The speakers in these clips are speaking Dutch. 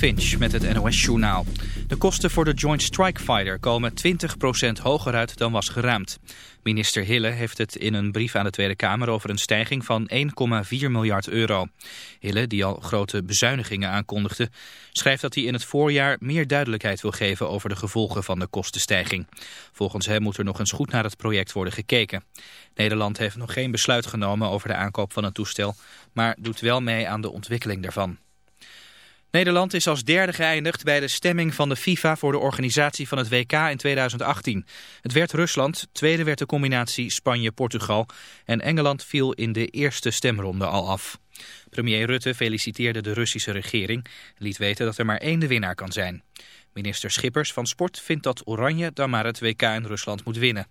Finch met het NOS-journaal. De kosten voor de Joint Strike Fighter komen 20% hoger uit dan was geraamd. Minister Hille heeft het in een brief aan de Tweede Kamer over een stijging van 1,4 miljard euro. Hille, die al grote bezuinigingen aankondigde, schrijft dat hij in het voorjaar meer duidelijkheid wil geven over de gevolgen van de kostenstijging. Volgens hem moet er nog eens goed naar het project worden gekeken. Nederland heeft nog geen besluit genomen over de aankoop van het toestel, maar doet wel mee aan de ontwikkeling daarvan. Nederland is als derde geëindigd bij de stemming van de FIFA voor de organisatie van het WK in 2018. Het werd Rusland, tweede werd de combinatie Spanje-Portugal en Engeland viel in de eerste stemronde al af. Premier Rutte feliciteerde de Russische regering en liet weten dat er maar één de winnaar kan zijn. Minister Schippers van Sport vindt dat Oranje dan maar het WK in Rusland moet winnen.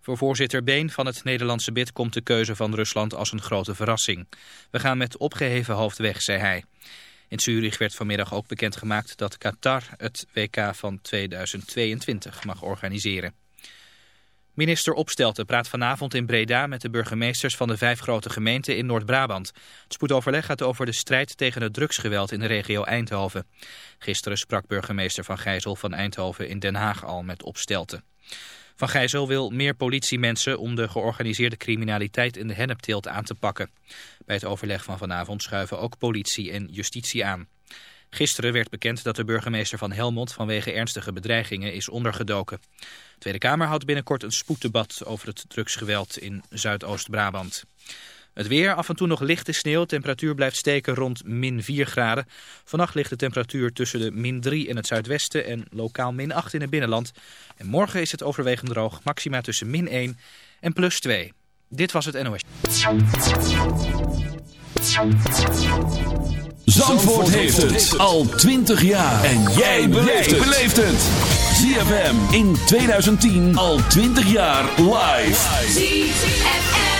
Voor voorzitter Been van het Nederlandse bid komt de keuze van Rusland als een grote verrassing. We gaan met opgeheven hoofd weg, zei hij. In Zurich werd vanmiddag ook bekendgemaakt dat Qatar het WK van 2022 mag organiseren. Minister Opstelten praat vanavond in Breda met de burgemeesters van de vijf grote gemeenten in Noord-Brabant. Het spoedoverleg gaat over de strijd tegen het drugsgeweld in de regio Eindhoven. Gisteren sprak burgemeester Van Gijzel van Eindhoven in Den Haag al met Opstelten. Van Gijzel wil meer politiemensen om de georganiseerde criminaliteit in de hennepteelt aan te pakken. Bij het overleg van vanavond schuiven ook politie en justitie aan. Gisteren werd bekend dat de burgemeester van Helmond vanwege ernstige bedreigingen is ondergedoken. De Tweede Kamer houdt binnenkort een spoeddebat over het drugsgeweld in Zuidoost-Brabant. Het weer, af en toe nog lichte sneeuw. Temperatuur blijft steken rond min 4 graden. Vannacht ligt de temperatuur tussen de min 3 in het zuidwesten en lokaal min 8 in het binnenland. En morgen is het overwegend droog, maxima tussen min 1 en plus 2. Dit was het NOS. Zandvoort heeft het al 20 jaar. En jij beleeft het. ZFM in 2010 al 20 jaar live.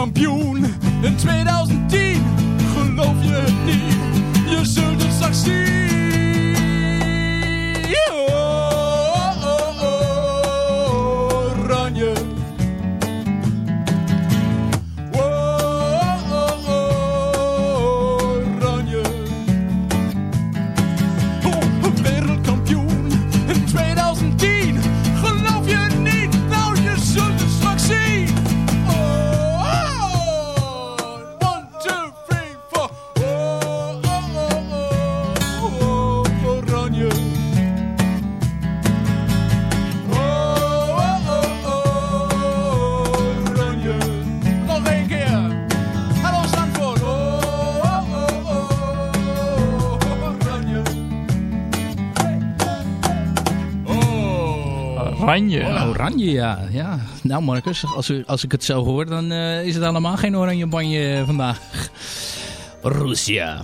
Wereldkampioen in 2010, geloof je het niet? Oh. Oranje. Oranje, ja. ja. Nou Marcus, als, u, als ik het zo hoor, dan eh, is het allemaal geen oranje banje vandaag. Russia.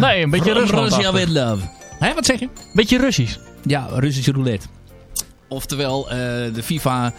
Nee, een beetje Rusland. Russia with love. Hé, wat zeg je? Beetje Russisch. Ja, Russische roulette. Oftewel, eh, de FIFA...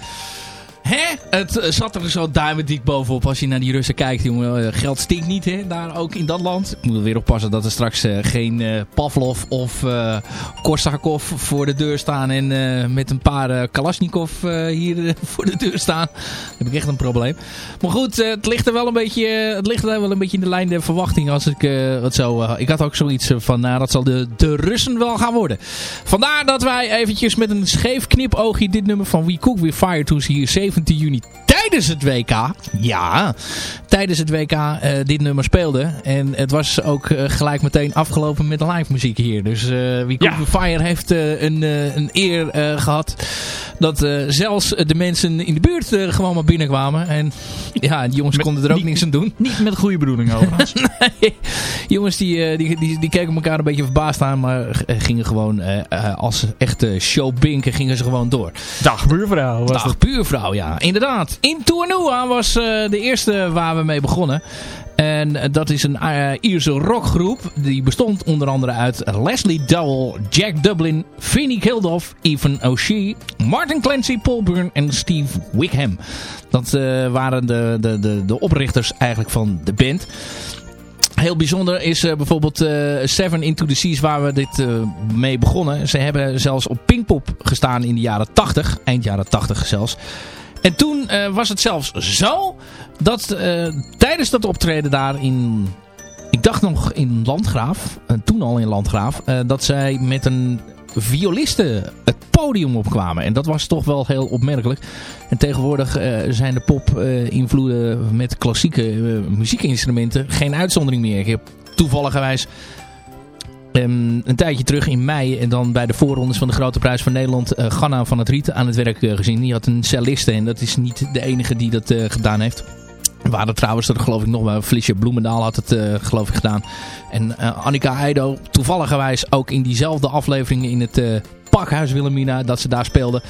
Hè? Het eh, zat er zo duimendik bovenop als je naar die Russen kijkt. Jongen. Eh, Geld stinkt niet, hè? Daar ook in dat land. Ik moet er weer oppassen dat er straks eh, geen Pavlov of eh Korsakov voor de deur staan. En met een paar Kalashnikov hier voor de deur staan. Dan heb ik echt een probleem. Maar goed, het ligt er wel een beetje, het ligt er wel een beetje in de lijn der verwachting. Als ik het zo, ik had ook zoiets van, nou dat zal de, de Russen wel gaan worden. Vandaar dat wij eventjes met een scheef knipoogje dit nummer van We Cook We Fire toen ze hier 17 juni tijdens het WK, ja, tijdens het WK eh, dit nummer speelden. En het was ook eh, gelijk meteen afgelopen met live muziek hier. Dus We Cook Ja. Fire heeft een, een eer eh, gehad dat zelfs de mensen in de buurt gewoon maar binnenkwamen. En ja, die jongens Met- konden er ook niet- niks aan doen. Niet met goede bedoelingen overigens. Nee, jongens die, die, die, die keken elkaar een beetje verbaasd aan, maar gingen gewoon als echte showbinken gingen ze gewoon door. Dag buurvrouw was Dag buurvrouw, ja. Inderdaad. In Tournua was eh, de eerste waar we mee begonnen. En eh, dat is een eh, Ierse rockgroep. Die bestond onder andere uit Leslie Dowell, Jack Dublin, Vinnie Kildoff, Ethan O'Shea, Martin Clancy, Paul Byrne en Steve Wickham. Dat waren de, de, de, de oprichters eigenlijk van de band. Heel bijzonder is bijvoorbeeld Seven Into the Seas waar we dit mee begonnen. Ze hebben zelfs op Pinkpop gestaan in de jaren 80, eind jaren 80 zelfs. En toen eh, was het zelfs zo dat eh, tijdens dat optreden daar in, ik dacht nog in Landgraaf, eh, toen al in Landgraaf, dat zij met een violiste het podium opkwamen. En dat was toch wel heel opmerkelijk. En tegenwoordig zijn de pop-invloeden met klassieke muziekinstrumenten geen uitzondering meer. Ik heb toevalligerwijs ehm, een tijdje terug in mei en dan bij de voorrondes van de Grote Prijs van Nederland uh, Ganna van het Riet aan het werk eh, gezien. Die had een celliste en dat is niet de enige die dat eh, gedaan heeft. Er waren trouwens er geloof ik nog wel. Felicia Bloemendaal had het eh, geloof ik gedaan. En eh, Annika Eido toevalligerwijs ook in diezelfde aflevering in het eh, Pakhuis Wilhelmina dat ze daar speelde.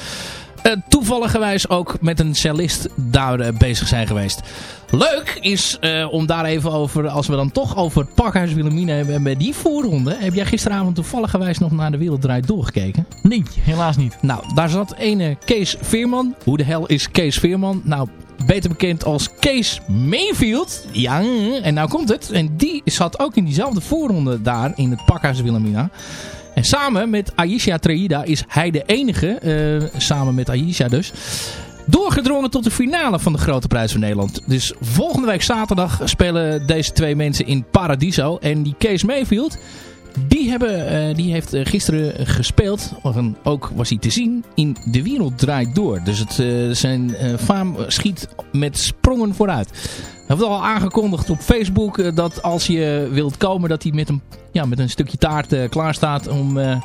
Uh, toevalligerwijs ook met een cellist daar uh, bezig zijn geweest. Leuk is uh, om daar even over, als we dan toch over het Pakhuis Wilhelmina hebben en bij die voorronde. Heb jij gisteravond toevalligerwijs nog naar de Wereld Draait doorgekeken? Nee, helaas niet. Nou, daar zat ene Kees Veerman. Hoe de hel is Kees Veerman? Nou, beter bekend als Kees Mayfield. Ja, en nou komt het. En die zat ook in diezelfde voorronde daar in het Pakhuis Wilhelmina. En samen met Aisha Traida is hij de enige, uh, samen met Aisha dus, doorgedrongen tot de finale van de Grote Prijs van Nederland. Dus volgende week zaterdag spelen deze twee mensen in Paradiso. En die Kees Mayfield, Die, hebben, eh, die heeft eh, gisteren gespeeld. Ook was hij te zien in De Wereld Draait Door. Dus het, eh, zijn eh, faam schiet met sprongen vooruit. Hij heeft al aangekondigd op Facebook eh, dat als je wilt komen... dat hij met een, ja, met een stukje taart eh, klaar staat om... eh,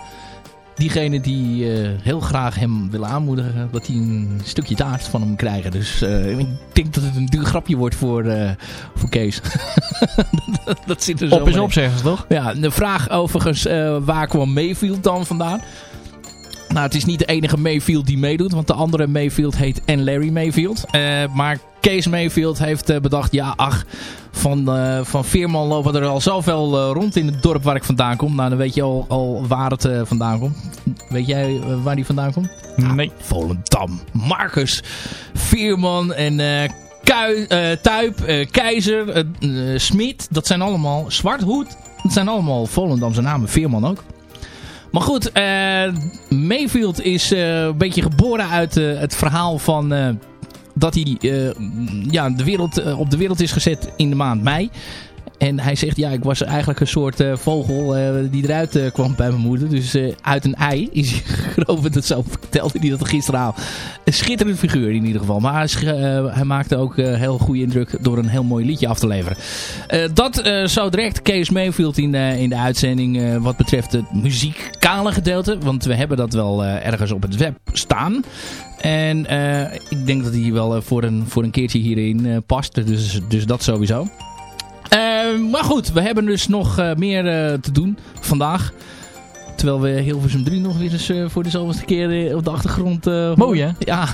diegene die heel graag hem willen aanmoedigen, dat hij een stukje taart van hem krijgen. Dus ik denk dat het een duur grapje wordt voor, voor Kees. dat, dat zit er zo Op is op, zeggen ze toch? Ja, de vraag overigens, waar kwam Mayfield dan vandaan? Nou, het is niet de enige Mayfield die meedoet, want de andere Mayfield heet en Larry Mayfield. Eh, maar Kees Mayfield heeft eh, bedacht, ja ach, van, eh, van Veerman lopen er al zoveel rond in het dorp waar ik vandaan kom. Nou, dan weet je al, al waar het vandaan komt. Weet jij waar die vandaan komt? Nee. Volendam. Marcus, Veerman en Kui, Tuip, Keizer, Smit. Dat zijn allemaal Zwarthoed. Dat zijn allemaal Volendamse namen. Veerman ook. Maar goed, eh, Mayfield is eh, een beetje geboren uit eh, het verhaal van... dat hij ja, de wereld, op de wereld is gezet in de maand mei. En hij zegt, ja, ik was eigenlijk een soort eh, vogel eh, die eruit eh, kwam bij mijn moeder. Dus uit een ei is hij geroven. Dat zo vertelde hij dat gisteravond. Een schitterend figuur in ieder geval. Maar hij, hij maakte ook heel goede indruk door een heel mooi liedje af te leveren. Dat eh, zo direct Kees Mayfield in, in de uitzending wat betreft het muzikale gedeelte. Want we hebben dat wel ergens op het web staan. En ik denk dat hij wel voor, een, voor een keertje hierin past. Dus, dus dat sowieso. Eh, maar goed, we hebben dus nog eh, meer eh, te doen vandaag. Terwijl we Hilversum 3 nog weer eens eh, voor de zoveelste keer op de achtergrond... Mooi, horen. Ja,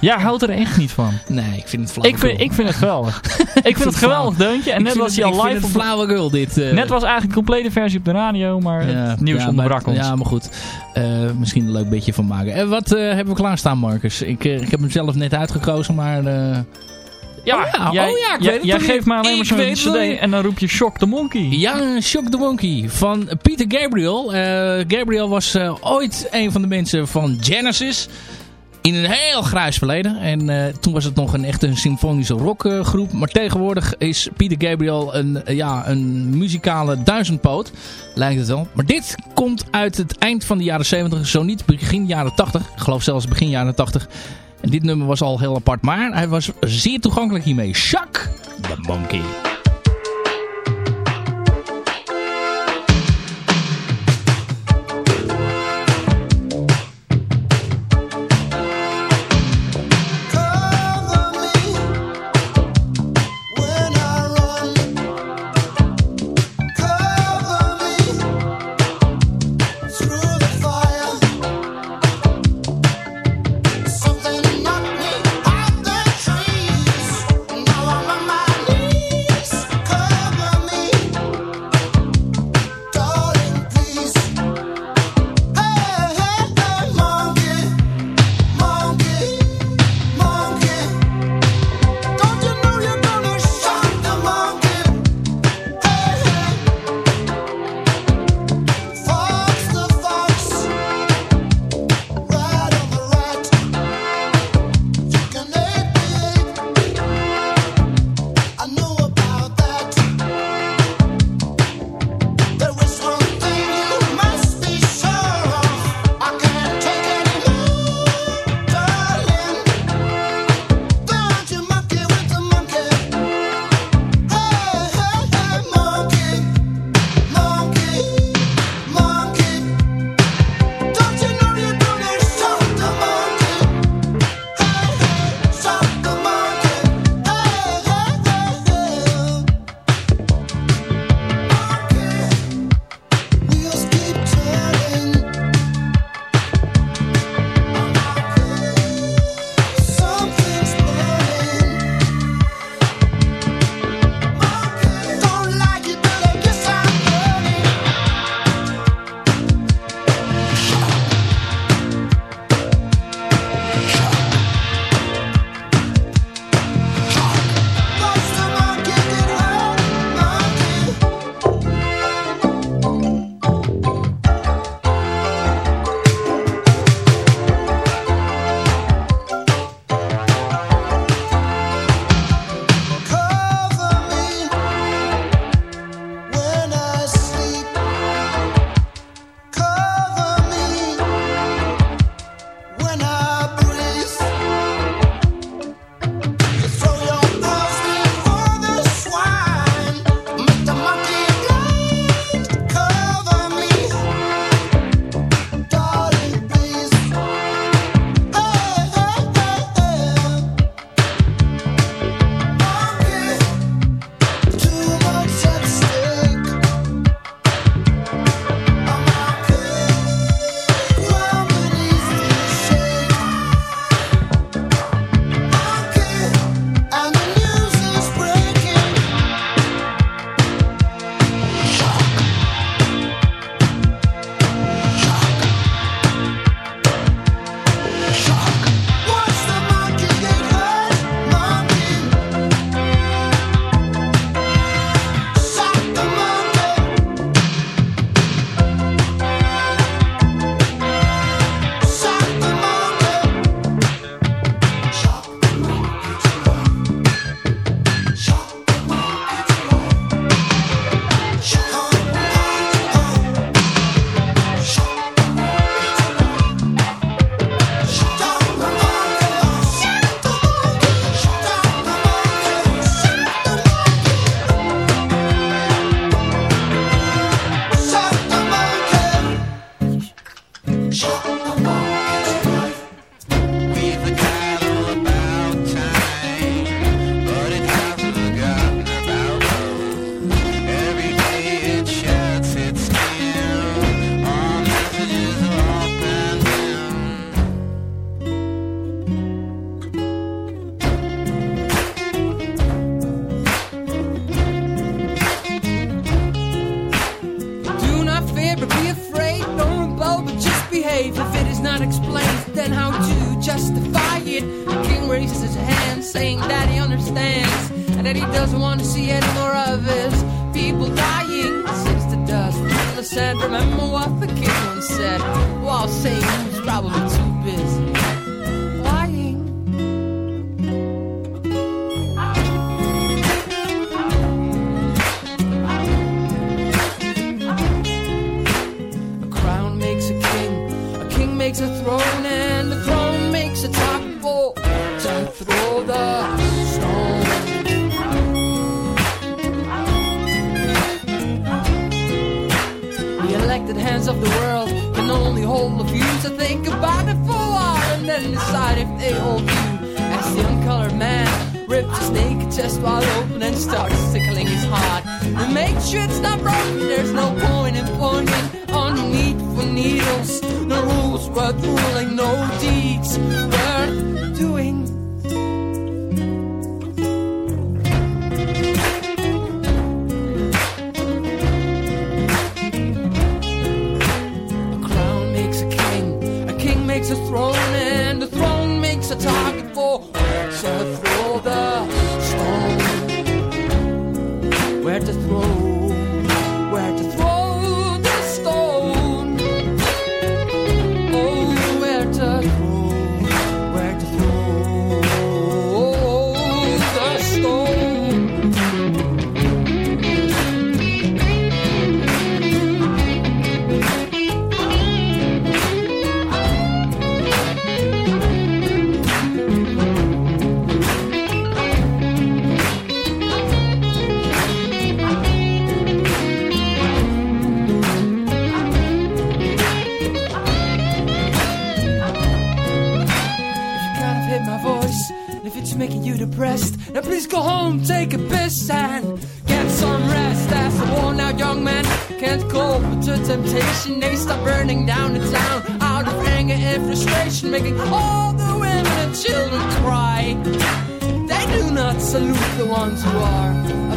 Jij houdt er echt niet van. nee, ik vind het flauw. Ik vind, ik vind het geweldig. ik vind het geweldig deuntje. En net was hij al live. Op- het flauwekul dit. Net was eigenlijk een complete versie op de radio, maar het nieuws ja, onderbrak maar, ons. Ja, maar goed. Misschien een leuk beetje van maken. En wat hebben we klaarstaan, Marcus? Ik, ik heb hem zelf net uitgekozen, maar... Ja, Oh ja, jij, oh ja, ik jij, weet het jij alweer. geeft mij alleen maar zo'n het cd en dan roep je Shock the Monkey. Ja, Shock the Monkey van Peter Gabriel. Eh, Gabriel was eh, ooit een van de mensen van Genesis. In een heel grijs verleden. En eh, toen was het nog een echte symfonische rockgroep. maar tegenwoordig is Peter Gabriel een, ja, een muzikale duizendpoot. Lijkt het wel. Maar dit komt uit het eind van de jaren 70. Zo niet begin jaren 80. Ik geloof zelfs begin jaren 80. En dit nummer was al heel apart. Maar hij was zeer toegankelijk hiermee. Shock the Monkey. Think about it for a while and then decide if they hold you. As the uncolored man rips his naked chest wide open and starts tickling his heart. And make sure it's not broken, there's no point in pointing on need for needles. No rules worth ruling, no deeds worth doing. to throw in depressed, then please go home, take a piss, and get some rest. As a worn out young man can't cope with the temptation, they start burning down the town out of anger and frustration, making all the women and children cry. They do not salute the ones who are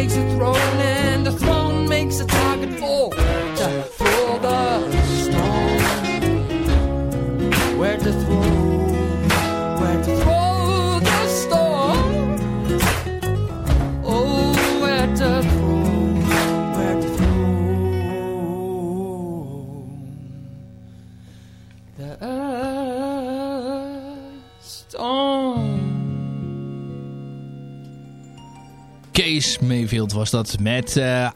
makes a throne, and the throne makes a target for Mayfield was dat met eh, eh,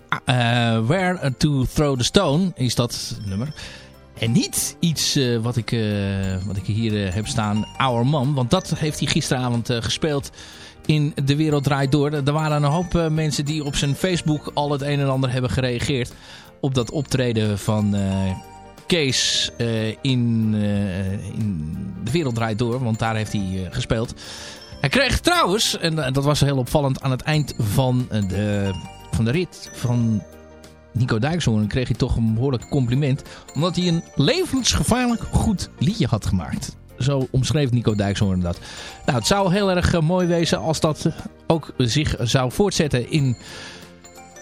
Where to Throw the Stone is dat nummer. En niet iets eh, wat, ik, wat ik hier heb staan, Our Man. Want dat heeft hij gisteravond gespeeld in De Wereld Draait Door. Er waren een hoop mensen die op zijn Facebook al het een en ander hebben gereageerd. Op dat optreden van Kees in, in De Wereld Draait Door. Want daar heeft hij gespeeld. Hij kreeg trouwens, en eh, dat was heel opvallend, aan het eind van eh, de, van de rit van Nico Dijkshoorn kreeg hij toch een behoorlijk compliment. Omdat hij een levensgevaarlijk goed liedje had gemaakt. Zo omschreef Nico Dijkshoorn dat. Nou, het zou heel erg eh, mooi wezen als dat ook zich zou voortzetten in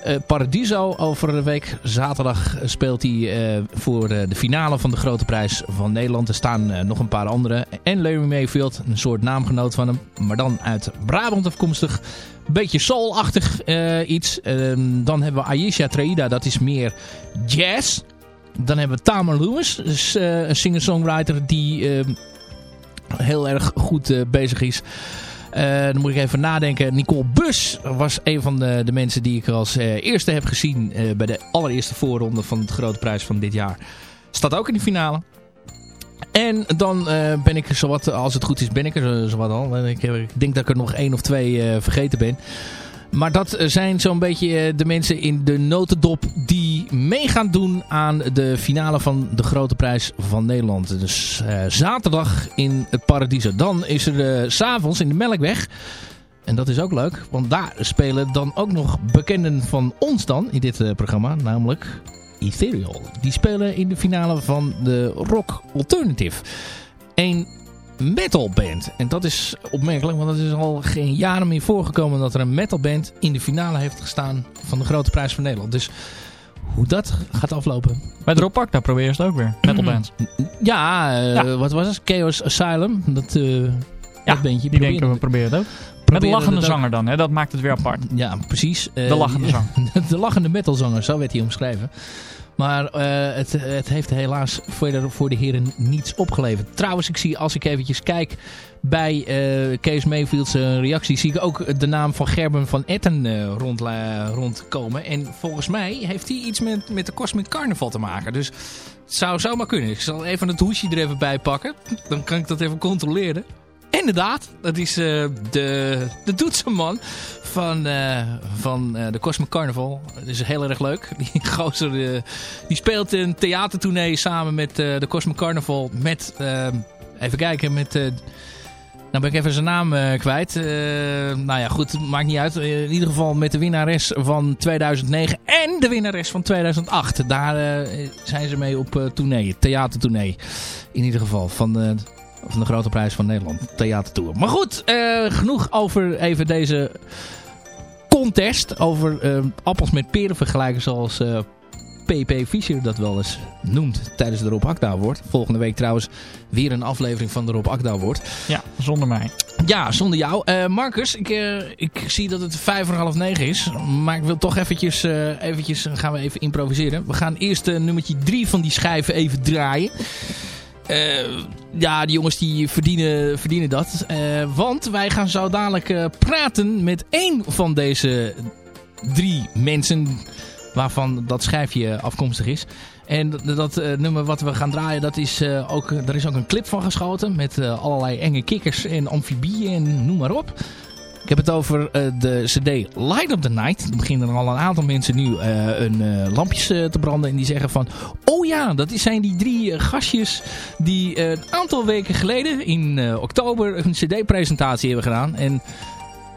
eh, Paradiso. Over een week zaterdag speelt hij eh, voor eh, de finale van de Grote Prijs van Nederland. Er staan nog een paar andere. En Larry Mayfield, een soort naamgenoot van hem. Maar dan uit Brabant afkomstig. Beetje soul-achtig iets. Ehm, dan hebben we Aisha Traida, dat is meer jazz. Dan hebben we Tamer Lewis, dus, een singer-songwriter die ehm, heel erg goed bezig is. Eh, dan moet ik even nadenken. Nicole Bus was een van de, de mensen die ik als eh, eerste heb gezien eh, bij de allereerste voorronde van de grote prijs van dit jaar. Staat ook in de finale. En dan ben ik zowat, als het goed is, ben ik er zowat al. Ik, ik denk dat ik er nog één of twee vergeten ben. Maar dat zijn zo'n beetje de mensen in de notendop mee gaan doen aan de finale van de Grote Prijs van Nederland. Dus eh, zaterdag in het Paradiso. Dan is er s s'avonds in de Melkweg. En dat is ook leuk, want daar spelen dan ook nog bekenden van ons dan in dit eh, programma. Namelijk Ethereal. Die spelen in de finale van de Rock Alternative. Een metalband. En dat is opmerkelijk, want het is al geen jaren meer voorgekomen dat er een metalband in de finale heeft gestaan van de Grote Prijs van Nederland. Dus hoe dat gaat aflopen. Bij de Rob Akda proberen ze het ook weer. Metalbands. Ja, eh, Ja. wat was het? Chaos Asylum. Dat, eh Ja, dat. Die denken we proberen het ook. Met de lachende zanger dan, hè? dat maakt het weer apart. Ja, precies. Eh, De lachende zanger. de lachende metalzanger, zo werd hij omschreven. Maar eh, het, het heeft helaas voor de, voor de heren niets opgeleverd. Trouwens, ik zie als ik eventjes kijk bij eh Kees Mayfield's eh, reactie... zie ik ook de naam van Gerben van Etten rond, rondkomen. En volgens mij heeft hij iets met, met de Cosmic Carnival te maken. Dus het zou zomaar kunnen. Ik zal even het hoesje er even bij pakken. Dan kan ik dat even controleren. Inderdaad, dat is eh, de, de toetsenman van, eh, van eh, de Cosmic Carnival. Dat is heel erg leuk. Die gozer die speelt een theatertournee samen met de Cosmic Carnival. Met, even kijken, met... nou ben ik even zijn naam kwijt. Nou ja, goed, maakt niet uit. In ieder geval met de winnares van 2009 en de winnares van 2008. Daar zijn ze mee op tournee, theatertournee. In ieder geval, van van de Grote Prijs van Nederland, theatertour. Maar goed, eh, genoeg over even deze contest. Over eh, appels met peren vergelijken zoals eh, PP Fischer dat wel eens noemt tijdens de Rob Akda Award. Volgende week trouwens weer een aflevering van de Rob Akda Award. Ja, zonder mij. Ja, zonder jou. Eh, Marcus, ik, eh, ik zie dat het vijf voor half negen is. Maar ik wil toch eventjes, eh, eventjes gaan we even improviseren. We gaan eerst eh, nummertje drie van die schijven even draaien. Eh, ja, die jongens die verdienen, verdienen dat. Eh, want wij gaan zo dadelijk eh, praten met één van deze drie mensen waarvan dat schijfje afkomstig is. En dat, dat nummer wat we gaan draaien, dat is, ook, daar is ook een clip van geschoten. Met allerlei enge kikkers en amfibieën en noem maar op. Ik heb het over eh, de cd Light of the Night. Er beginnen al een aantal mensen nu eh een eh, lampjes te branden. En die zeggen van... Oh ja, dat zijn die drie gastjes die een aantal weken geleden in oktober een cd-presentatie hebben gedaan. En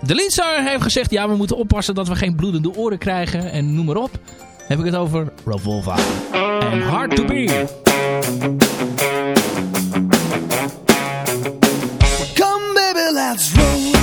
de Linsaar heeft gezegd... Ja, we moeten oppassen dat we geen bloedende oren krijgen. En noem maar op. Heb ik het over Revolva. En Hard to Be. Come, baby, let's roll.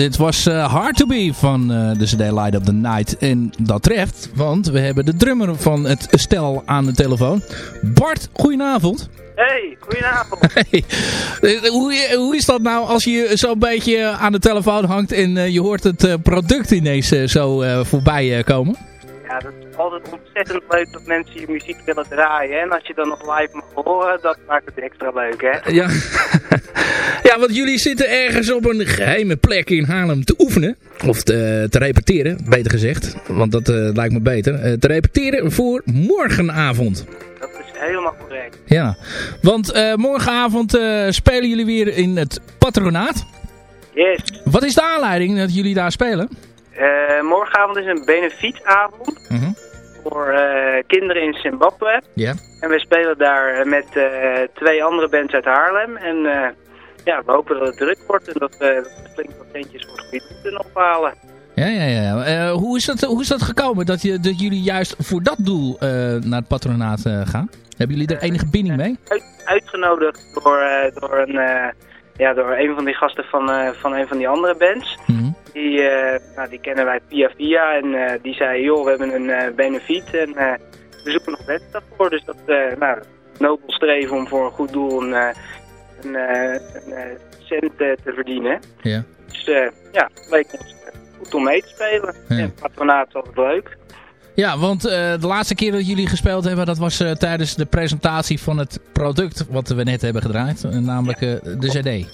Dit was eh, Hard to Be van eh, de CD Light Up the Night. En dat treft, want we hebben de drummer van het stel aan de telefoon. Bart, goedenavond. Hey, goedenavond. Hey, eh, hoe, hoe is dat nou als je zo'n beetje aan de telefoon hangt en je hoort het product ineens zo voorbij komen? Ja, dat is altijd ontzettend leuk dat mensen je muziek willen draaien. En als je dan nog live mag horen, dat maakt het extra leuk, hè? Ja. ja, want jullie zitten ergens op een geheime plek in Haarlem te oefenen. Of te, te repeteren, beter gezegd. Want dat eh, lijkt me beter. Eh, te repeteren voor morgenavond. Dat is helemaal correct. Ja, want eh, morgenavond spelen jullie weer in het patronaat. Yes. Wat is de aanleiding dat jullie daar spelen? Eh, morgenavond is een benefietavond Mhm. voor eh, kinderen in Zimbabwe. Ja. En we spelen daar eh, met twee andere bands uit Haarlem. En ja, we hopen dat het druk wordt en dat, we flink wat centjes voor het gebied kunnen ophalen. Ja, ja, ja. Hoe, is dat, hoe is dat gekomen dat, je, dat jullie juist voor dat doel naar het patronaat gaan? Hebben jullie er enige binding mee? Uit, uitgenodigd door, door, een, ja, door een van die gasten van, van een van die andere bands. Mhm. Die, eh, nou, die kennen wij via via en eh, die zei, joh, we hebben een eh benefiet en we zoeken nog mensen daarvoor. Dus dat, nou, nobel streven om voor een goed doel een, een, een cent te verdienen. Ja. Dus ja, het leek ons goed om mee te spelen. Ja. En patronaat is altijd leuk. Ja, want de laatste keer dat jullie gespeeld hebben, dat was tijdens de presentatie van het product wat we net hebben gedraaid. namelijk de cd.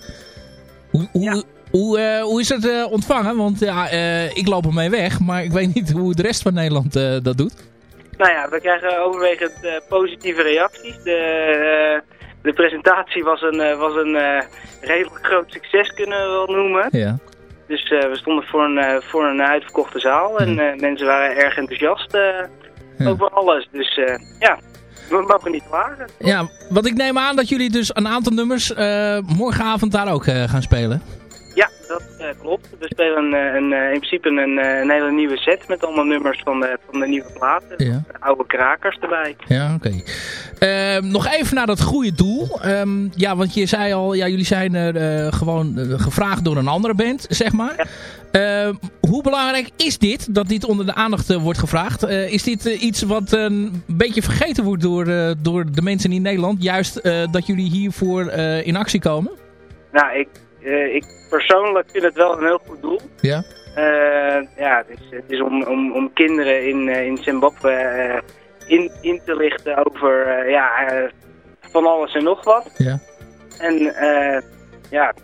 Hoe, hoe, hoe, eh, hoe is het eh, ontvangen? Want ja, eh, ik loop ermee weg, maar ik weet niet hoe de rest van Nederland dat doet. Nou ja, we krijgen overwegend positieve reacties. De, de presentatie was een, was een redelijk groot succes, kunnen we wel noemen. Ja. Dus we stonden voor een, voor een uitverkochte zaal en mensen waren erg enthousiast Ja. over alles. Dus ja, we mogen niet klagen. ja, want ik neem aan dat jullie dus een aantal nummers morgenavond daar ook gaan spelen. Ja, dat eh, klopt. We spelen eh, een, eh, in principe een, een hele nieuwe set met allemaal nummers van de, van de nieuwe platen. Ja. Oude krakers erbij. Ja, oké. Ehm, nog even naar dat goede doel. Ehm, ja, want je zei al, ja, jullie zijn eh, gewoon gevraagd door een andere band, zeg maar. Ehm, hoe belangrijk is dit, dat dit onder de aandacht wordt gevraagd? Is dit iets wat een beetje vergeten wordt door, door de mensen in Nederland? Juist dat jullie hiervoor in actie komen? Nou, ik, ik persoonlijk vind het wel een heel goed doel. Ja. Eh, ja, het is, het is om, om, om kinderen in, eh, in Zimbabwe eh, in, in te lichten over eh, ja, eh, van alles en nog wat. Ja. En eh, ja,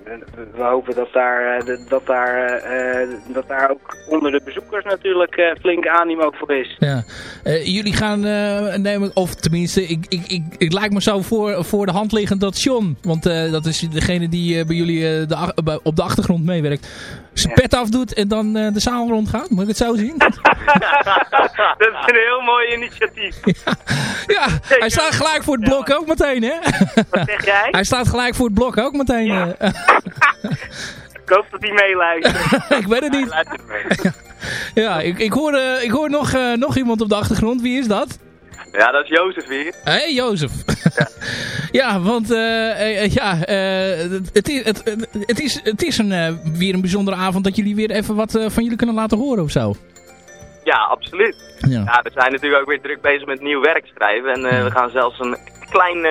we hopen dat daar, eh, dat, daar, eh, dat daar ook onder de bezoekers natuurlijk eh, flink animo voor is. Ja. Eh, jullie gaan eh, nemen, of tenminste, ik, ik, ik, het lijkt me zo voor, voor de hand liggend dat John, want eh, dat is degene die eh, bij jullie eh, de, op de achtergrond meewerkt, zijn pet afdoet en dan eh, de zaal rondgaat. Moet ik het zo zien? dat is een heel mooi initiatief. ja, hij staat gelijk voor het blok ook meteen, hè? Wat zeg jij? hij staat gelijk voor het blok ook meteen. Ja. eh. Ik hoop dat hij meeluistert. ik weet het niet. Ja, ik, ik hoor, eh, ik hoor nog, nog iemand op de achtergrond. Wie is dat? Ja, dat is Jozef hier. Hé, hey, Jozef. Ja. want eh, eh, ja, eh, het, het, is, het, het is, het is een, weer een bijzondere avond dat jullie weer even wat van jullie kunnen laten horen of zo. Ja, absoluut. Ja. Ja, we zijn natuurlijk ook weer druk bezig met nieuw werk schrijven. En we gaan zelfs een klein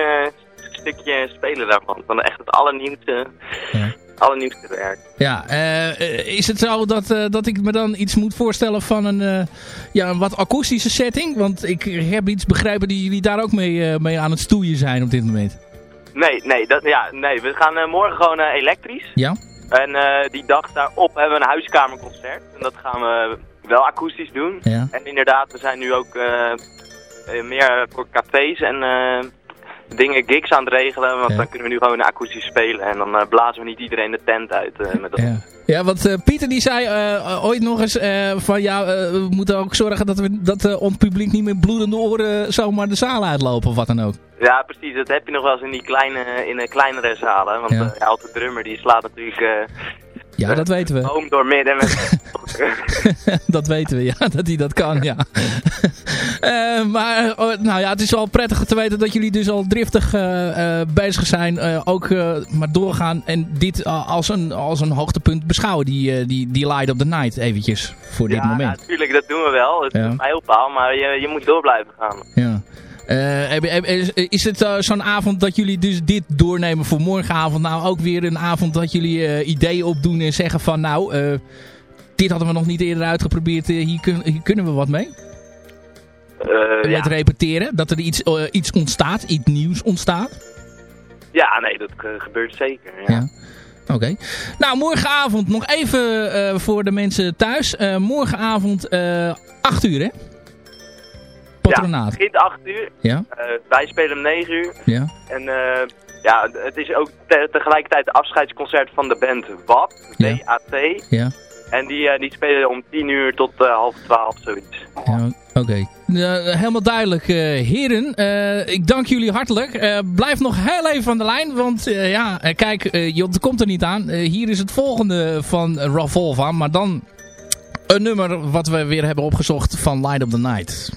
stukje spelen daarvan. Van echt het allernieuwste, Ja. Allernieuwste werk. Ja, eh, eh, is het zo dat, eh, dat ik me dan iets moet voorstellen van een, ja, een wat akoestische setting? Want ik heb iets begrepen dat jullie daar ook mee, mee aan het stoeien zijn op dit moment. Nee, nee, dat, ja, nee we gaan morgen gewoon elektrisch. Ja? En die dag daarop hebben we een huiskamerconcert. En dat gaan we wel akoestisch doen. Ja. En inderdaad, we zijn nu ook meer voor cafés en dingen, gigs aan het regelen. Want Ja. dan kunnen we nu gewoon akoestisch spelen. En dan eh, blazen we niet iedereen de tent uit. eh, met dat. Ja, ja want eh, Pieter die zei ooit nog eens van ja, we moeten ook zorgen dat, we, dat ons publiek niet met bloedende oren zomaar de zaal uitlopen of wat dan ook. Ja, precies. Dat heb je nog wel eens in die kleine, in de kleinere zalen. Want Ja. de drummer die slaat natuurlijk Ja, dat weten we. boom door midden met dat weten we, ja. Dat hij dat kan, ja. Eh, maar oh, nou ja, het is wel prettig te weten dat jullie dus al driftig eh, eh, bezig zijn. ook maar doorgaan en dit als, een, als een hoogtepunt beschouwen. Die, die, die Light of the Night eventjes voor dit ja, moment. natuurlijk, dat doen we wel. Het Ja. is een mijlpaal, maar je, je moet door blijven gaan. Ja. Is, het zo'n avond dat jullie dus dit doornemen voor morgenavond? Nou, ook weer een avond dat jullie ideeën opdoen en zeggen van... Nou, dit hadden we nog niet eerder uitgeprobeerd. eh, hier, kun- hier kunnen we wat mee. Eh, ja. Met repeteren. Dat er iets, eh, iets ontstaat. Iets nieuws ontstaat. ja, nee, dat gebeurt zeker. Ja. Ja. Oké. Nou, morgenavond nog even voor de mensen thuis. Morgenavond eh 8 uur, hè? Ja, Patronaat. het begint 8 uur. Ja, wij spelen om 9 uur. ja. En ja, het is ook te- tegelijkertijd de afscheidsconcert van de band WAT. Ja. W-A-T. ja. En die, eh, die spelen om 10 uur tot eh, half 12, zoiets. Ja, Oké. Helemaal duidelijk, eh, heren. Ik dank jullie hartelijk. Blijf nog heel even aan de lijn, want ja, kijk, Jot komt er niet aan. Hier is het volgende van Ravolva, maar dan een nummer wat we weer hebben opgezocht van Light of the Night.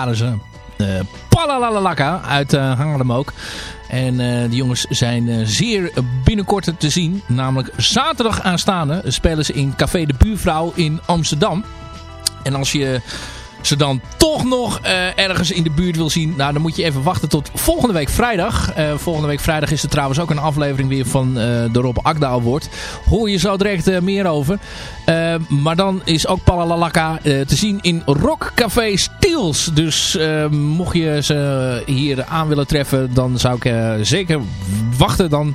Waren ze. Uh, Palalalaka uit uh, Haarlem ook. En uh, de jongens zijn zeer binnenkort te zien. Namelijk zaterdag aanstaande spelen ze in Café de Buurvrouw in Amsterdam. En als je ze dan toch nog uh, ergens in de buurt wil zien. Nou, dan moet je even wachten tot volgende week vrijdag. Uh, volgende week vrijdag is er trouwens ook een aflevering weer van uh, de Rob Akdaal wordt. Hoor je zo direct meer over. maar dan is ook Palalalaka te zien in Rockcafé Steels. Dus mocht je ze hier aan willen treffen, dan zou ik zeker wachten dan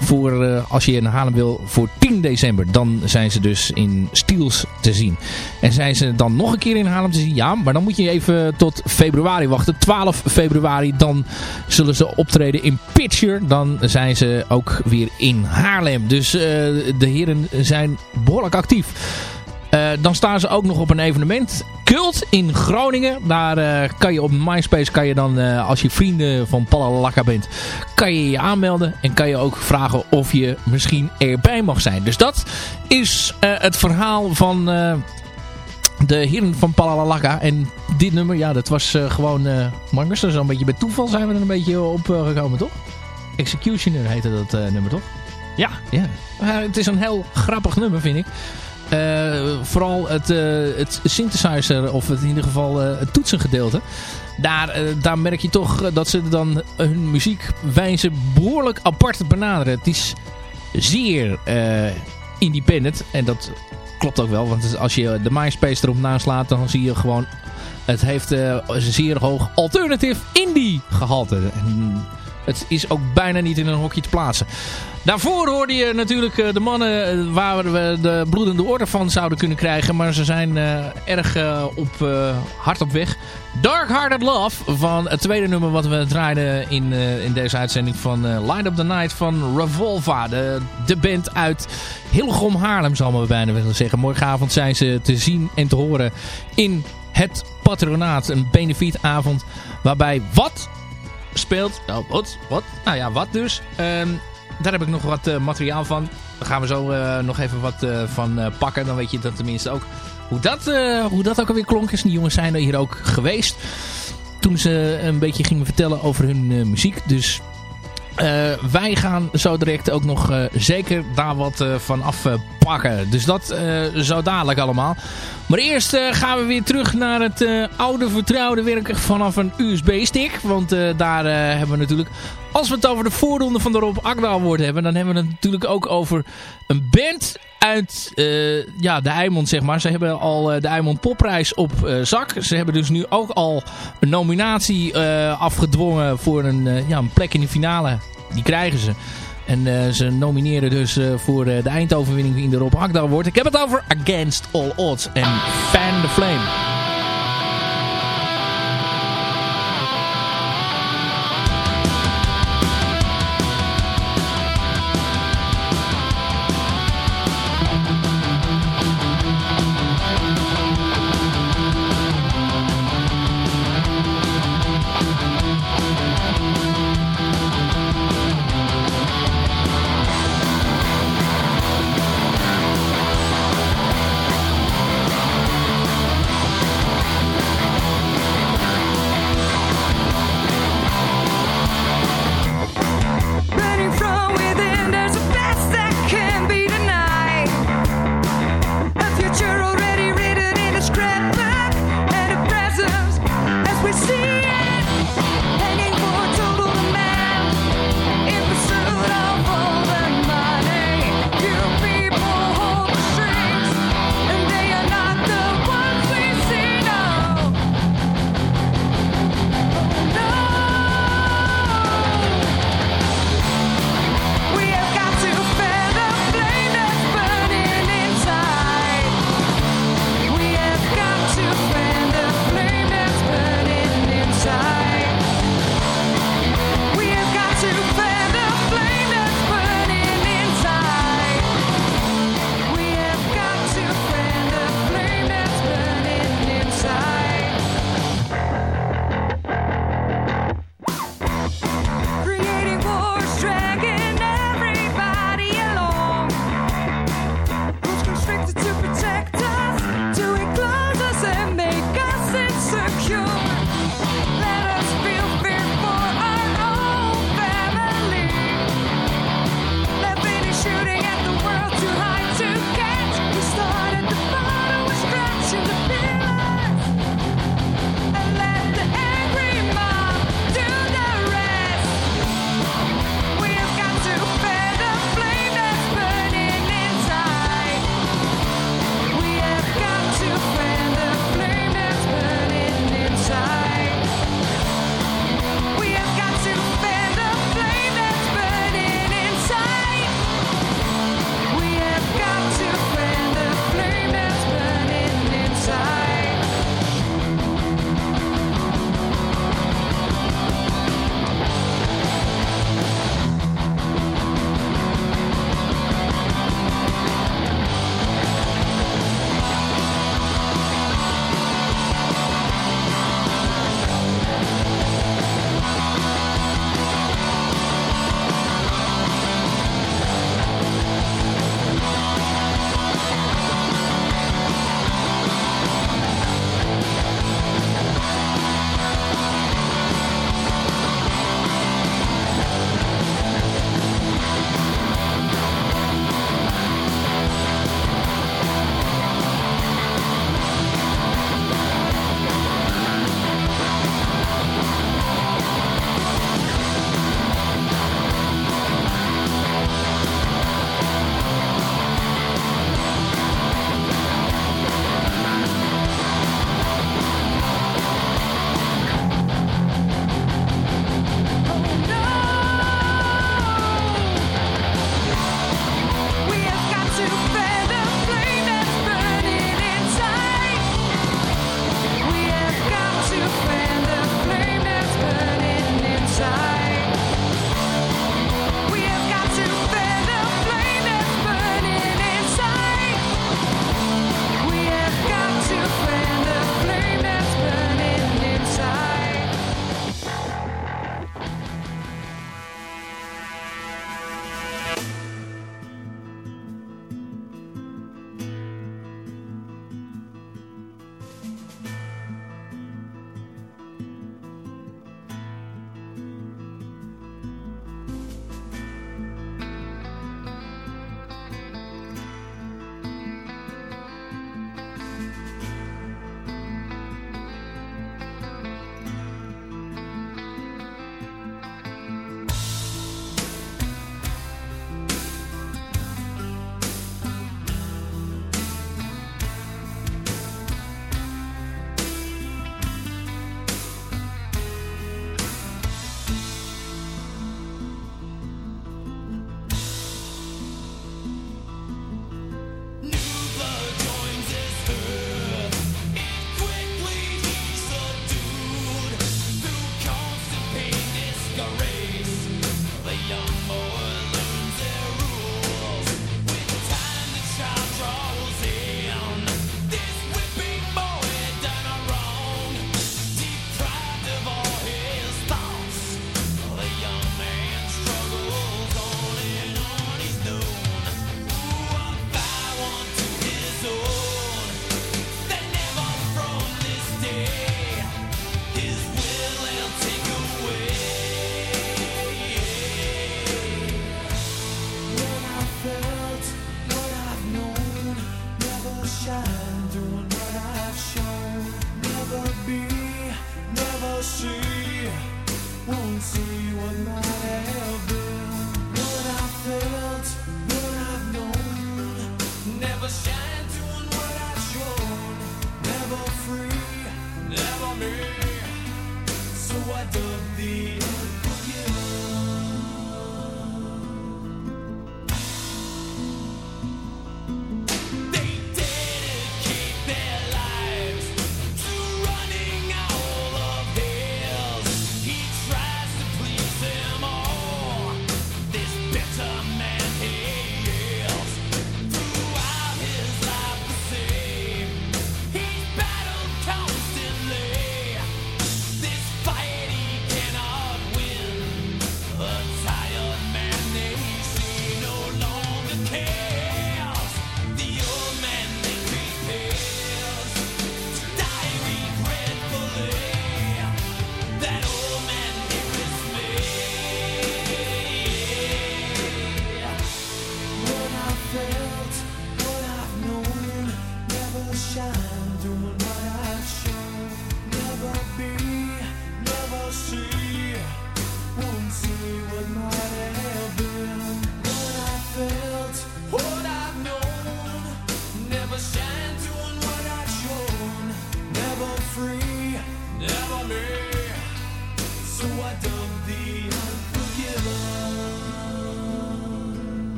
voor uh, als je naar Haarlem wil voor 10 december. Dan zijn ze dus in Stiels te zien. En zijn ze dan nog een keer in Haarlem te zien? Ja, maar dan moet je even tot februari wachten. 12 februari dan zullen ze optreden in Pitcher. Dan zijn ze ook weer in Haarlem. Dus uh, de heren zijn behoorlijk actief. Uh, dan staan ze ook nog op een evenement. Cult in Groningen. Daar uh, kan je op MySpace, kan je dan, uh, als je vrienden van Palalaka bent, kan je je aanmelden. En kan je ook vragen of je misschien erbij mag zijn. Dus dat is het verhaal van de heren van Palalaka. En dit nummer, ja, dat was gewoon, uh, Marcus, een beetje bij toeval zijn we er een beetje op gekomen, toch? Executioner heette dat nummer, toch? Ja. ja. het is een heel grappig nummer, vind ik. Uh, vooral het, uh, het synthesizer, of in ieder geval uh, het toetsengedeelte. Daar, daar merk je toch dat ze dan hun muziekwijze behoorlijk apart benaderen. Het is zeer independent. En dat klopt ook wel. Want als je de MySpace erop naslaat, dan zie je gewoon... Het heeft een zeer hoog alternative indie gehalte. En het is ook bijna niet in een hokje te plaatsen. Daarvoor hoorde je natuurlijk de mannen waar we de bloedende orde van zouden kunnen krijgen. Maar ze zijn uh, erg op, hard op weg. Dark Hearted Love van het tweede nummer wat we draaiden in, in deze uitzending van Light Up The Night van Revolva. De, de band uit Hillegom Haarlem zal we bijna willen zeggen. Morgenavond zijn ze te zien en te horen in het patronaat. Een benefietavond waarbij wat speelt. Oh, wat? Wat? Nou ja, wat dus. Um, daar heb ik nog wat uh, materiaal van. Daar gaan we zo uh, nog even wat uh, van pakken. Dan weet je dat tenminste ook hoe dat, hoe dat ook alweer klonk is. Die jongens zijn er hier ook geweest. Toen ze een beetje gingen vertellen over hun muziek. Dus wij gaan zo direct ook nog zeker daar wat van afpakken. Dus dat zo dadelijk allemaal. Maar eerst gaan we weer terug naar het oude vertrouwde werk vanaf een USB-stick. Want daar hebben we natuurlijk als we het over de voorronde van de Rob Akda Award hebben... dan hebben we het natuurlijk ook over een band uit ja, de Eimond, zeg maar. Ze hebben al de Eimond Popprijs op zak. Ze hebben dus nu ook al een nominatie afgedwongen voor een, ja, een plek in de finale. Die krijgen ze. En ze nomineren dus voor de eindoverwinning in de Rob Akda Award. Ik heb het over Against All Odds en Fan the Flame.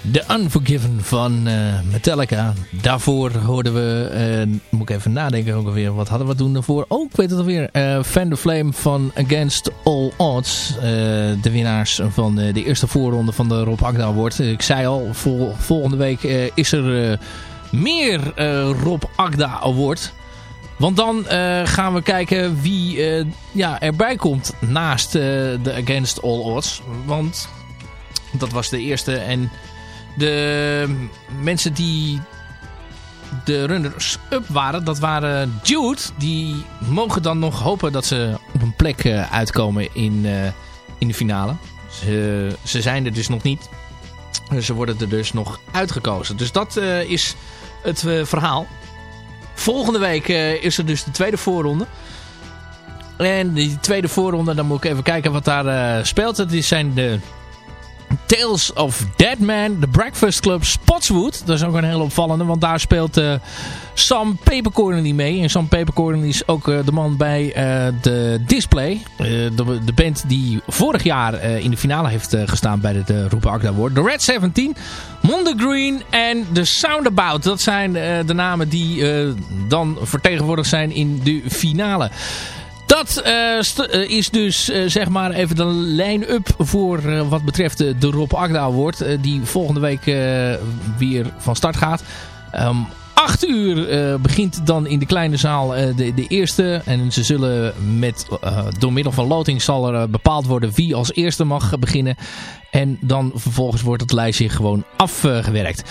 The Unforgiven van eh, Metallica. Daarvoor hoorden we, eh, moet ik even nadenken ook wat hadden we toen daarvoor? Oh, ik weet het alweer. Eh, van the Flame van Against All Odds. de winnaars van de eerste voorronde van de Rob Agda Award. ik zei al, volgende week is er meer Rob Agda Award. Want dan gaan we kijken wie ja, erbij komt naast de Against All Odds. Want dat was de eerste en de mensen die de runners-up waren, dat waren Jude. Die mogen dan nog hopen dat ze op een plek eh, uitkomen in, eh, in de finale. Ze, ze zijn er dus nog niet. Ze worden er dus nog uitgekozen. Dus dat eh, is het verhaal. Volgende week is er dus de tweede voorronde. En die tweede voorronde, dan moet ik even kijken wat daar speelt. Het zijn de Tales of Dead Man, The Breakfast Club, Spotswood. Dat is ook een heel opvallende, want daar speelt eh, Sam Papercornely mee. En Sam Papercornely is ook eh, de man bij eh, de Display. De, de band die vorig jaar in de finale heeft gestaan bij uh, Roepen Akda Award. The Red 17, Monday Green en The Soundabout. Dat zijn de namen die dan vertegenwoordigd zijn in de finale. Dat eh, eh, is dus eh, zeg maar even de line-up voor wat betreft de Rob Agda Award. die volgende week weer van start gaat. Ehm 8 uur begint dan in de kleine zaal de, de eerste. En ze zullen met, door middel van loting zal er bepaald worden wie als eerste mag beginnen. En dan vervolgens wordt het lijstje gewoon afgewerkt.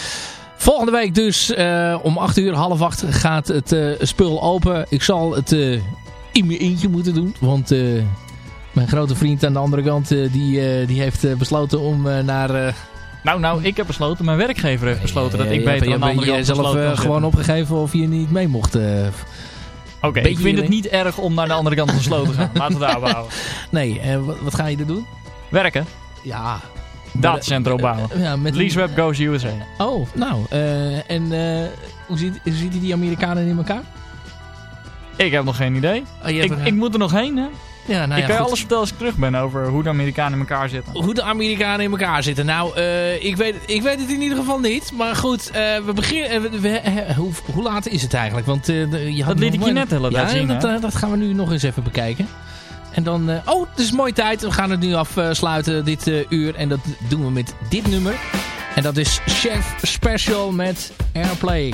Volgende week dus om 8 uur, half 8 gaat het spul open. Ik zal het in mijn eentje moeten doen. Want eh, mijn grote vriend aan de andere kant eh, die, eh, die heeft besloten om naar... Nou, nou, ik heb besloten, mijn werkgever heeft besloten dat ik beter aan de andere kant kan gewoon opgegeven of je niet mee mocht. Oké, ik vind het niet erg om naar de andere kant van sloot te gaan. Laten we het daar houden. nee, wat, wat ga je er doen? Werken, Ja. datacentrum bouwen. Eh, ja, met Leaseweb goes USA. Oh, nou. en hoe, ziet, hoe zitten die Amerikanen in elkaar? Ik heb nog geen idee. Oh, Ik, ik moet er nog heen, hè? ja, nou ik ja, kan je alles vertellen als ik terug ben over hoe de Amerikanen in elkaar zitten. Hoe de Amerikanen in elkaar zitten. Nou, eh, ik, weet, ik weet het in ieder geval niet. Maar goed, eh, we beginnen... eh, we- we- hoe, hoe laat is het eigenlijk? Want, je had Dat liet ik je mooi- net hele tijd ja, zien, dat, dat gaan we nu nog eens even bekijken. En dan... oh, het is een mooie tijd. We gaan het nu afsluiten, dit uur. En dat doen we met dit nummer. En dat is Chef Special met Airplay.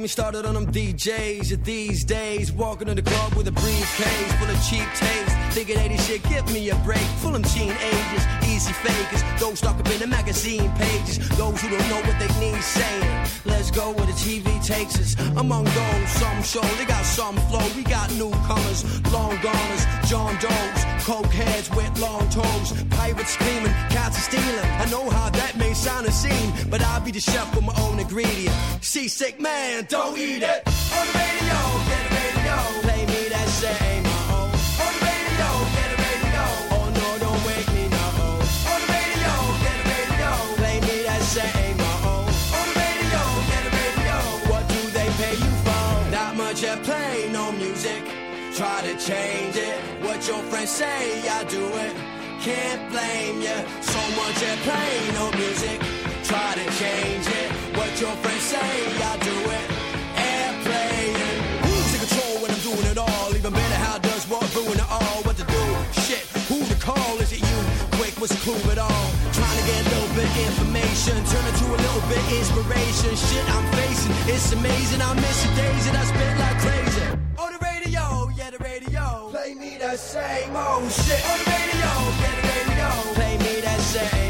get me started on them DJs these days. Walking in the club with a briefcase full of cheap taste. Thinking 80 shit, give me a break. Full of teenagers, easy fakers. Those stuck up in the magazine pages. Those who don't know what they need saying. Let's go where the TV takes us. Among those, some show they got some flow. We got newcomers, long goners, John Doe's, coke heads with long toes, pirates screaming, cats are stealing. I know how that may sound a scene, but I'll be the chef with my own ingredient. Seasick man, don't eat it. On the radio, get the radio, play me that same old. On the radio, get the radio, oh no, don't wake me no. On the radio, get the radio, play me that same old. On the radio, get the radio, what do they pay you for? Not much at play, no music. Try to change it. What your friends say, I do it. Can't blame you. So much at play, no music. Try to change it. What your friends say, I ruin it all? What to do? Shit, who to call? Is it you? Quick, what's the clue at all? Trying to get a little bit information, turn it to a little bit inspiration. Shit, I'm facing, it's amazing. I miss the days that I spent like crazy. On the radio, yeah, the radio. Play me that same old shit. On the radio, yeah, the radio. Play me that same